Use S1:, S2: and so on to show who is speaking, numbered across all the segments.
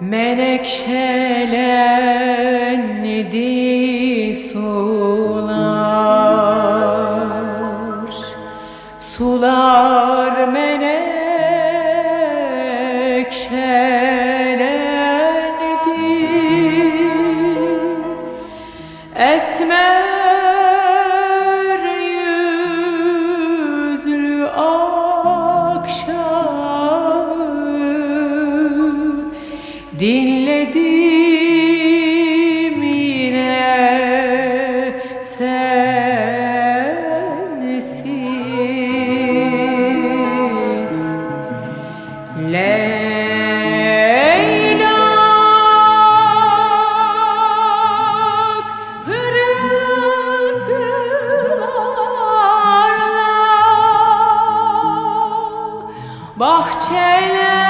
S1: Menekşelendi sular. Sular menekşelendi bahçeler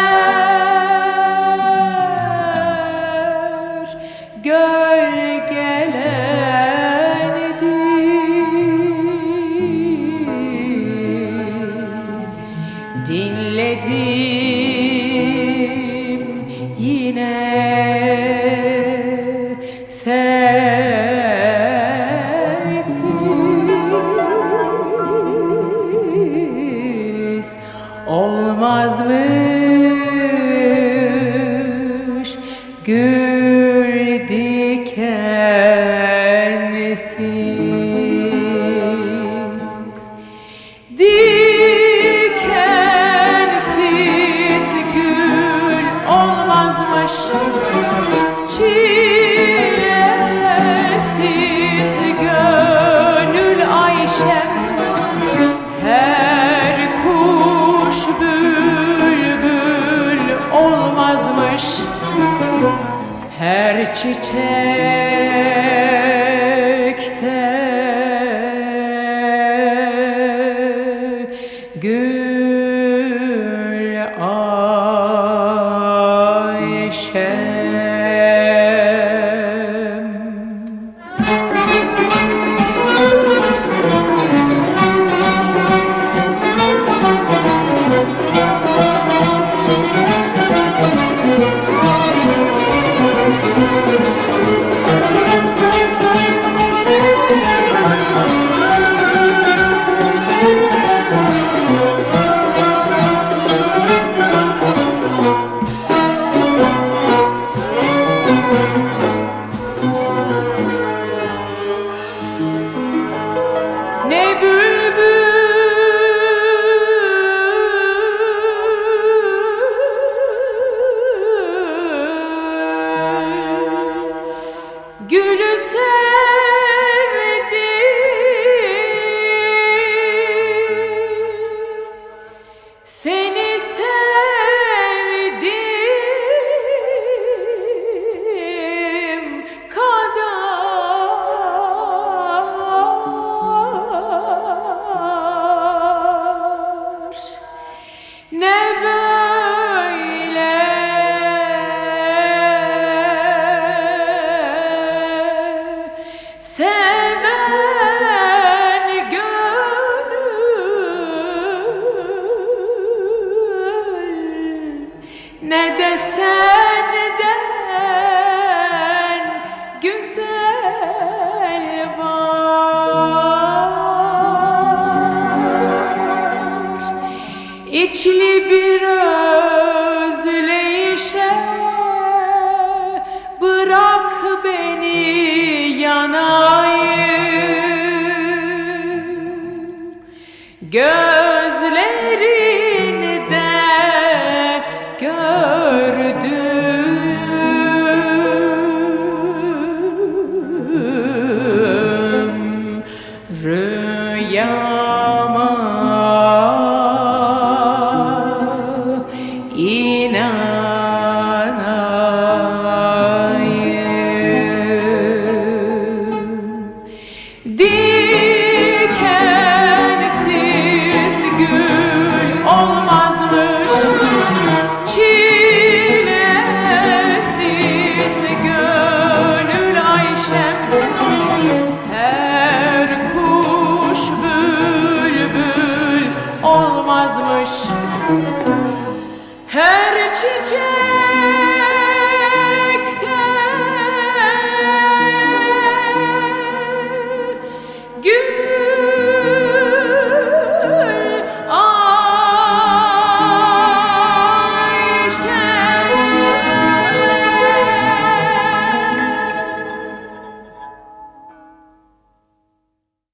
S1: Good. Terçiçek ne de senden güzel var. İçli bir